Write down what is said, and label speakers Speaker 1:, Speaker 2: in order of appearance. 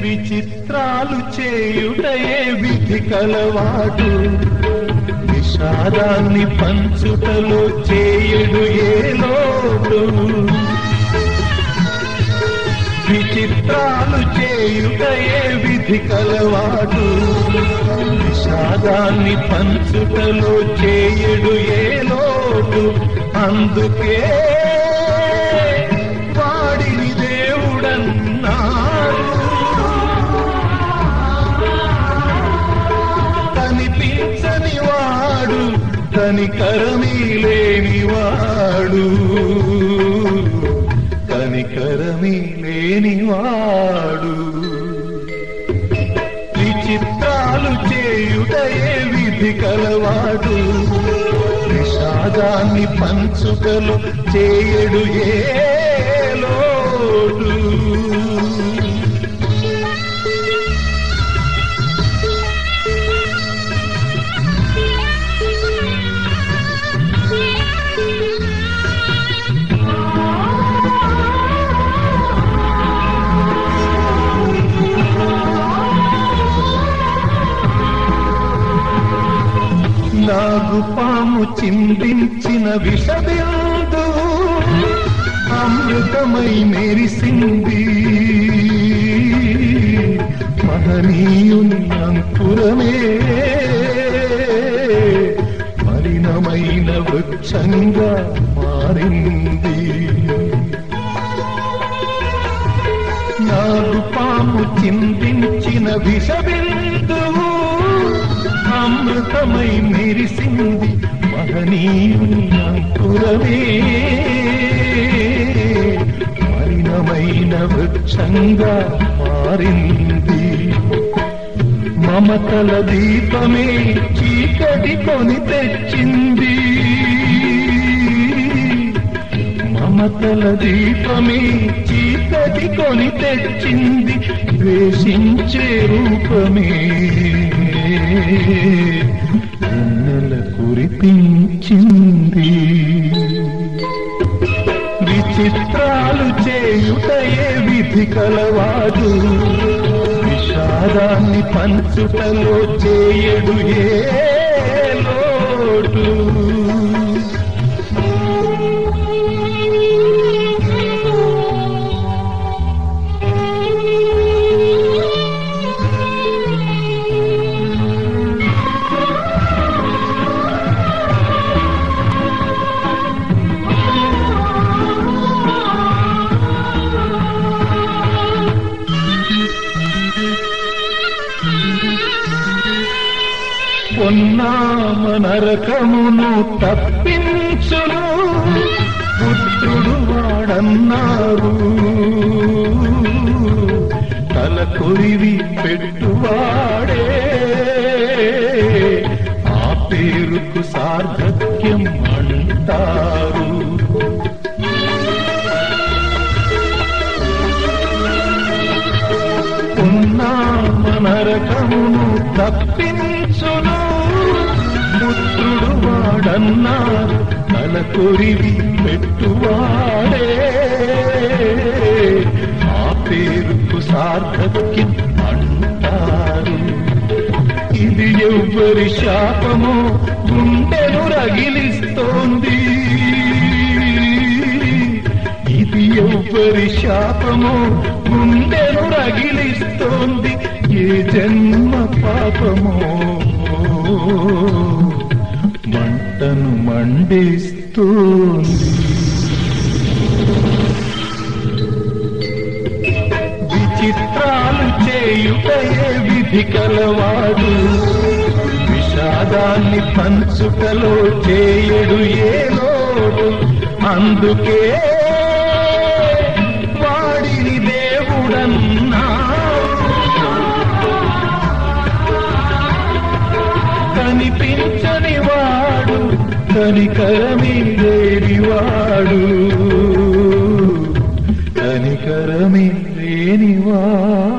Speaker 1: విచిత్రాలు చేయుటయే విధి కలవాడు. విషాదాన్ని పంచుటలో చేయుడు ఏ లోటు విచిత్రాలు చేయుటయే విధి కలవాడు. విషాదాన్ని పంచుటలో చేయుడు ఏ లోటు అందుకే కనికరమీ లేనివాడు కనికరమీ లేనివాడు విచిత్రాలు చేయుటయే విధి కలవాడు. విషాదాన్ని పంచుకలు చేయడు ఏ లోటు. నాగు పాము చిందించిన విషబిందువు అమృతమై మెరిసింది. మహనీయుని అంకురమే మలినమైన వృక్షంగా మారింది. నాగు పాము చిందించిన విషబిందువు అమృతమై మెరిసింది మహనీయుని అంకురమే. మలినమైన వృక్షంగా మారింది. మమతల దీపమే చీకటి కొని తెచ్చింది. మమతల దీపమే చీకటి కొని తెచ్చింది. ద్వేషించే రూపమే. విచిత్రాలు చేయుటయే విధి కలవాడు. విషాదాన్ని పంచుటలో చేయడు ఏ పొన్నామ నరకమును తప్పించును. పుత్రుడు వాడన్నారు. తల కొరివి పెట్టువాడే. ఆ పేరుకు సార్థక్యం అంటారు ఉన్నామ నరకమును తప్పించును. పుత్రుడు వాడన్నారు తన కొరివి పెట్టువాడే. ఆ పేరుకు సార్థక్యం అంటారు. ఇది ఎవ్వరి శాపమో గుండెను రగిలిస్తోంది. ఇది ఎవ్వరి శాపమో గుండెను రగిలిస్తోంది. ఈ జన్మ పాపమో. మంటను మండిస్తుంది విచిత్రాలు చేయుటయే విధి కలవాడు. విషాదాన్ని పంచుటలో చేయడు ఏ లోడు? అందుకే కనిపించని వాడు కనికరమే దేవివాడు కనికరమే లేనివాడు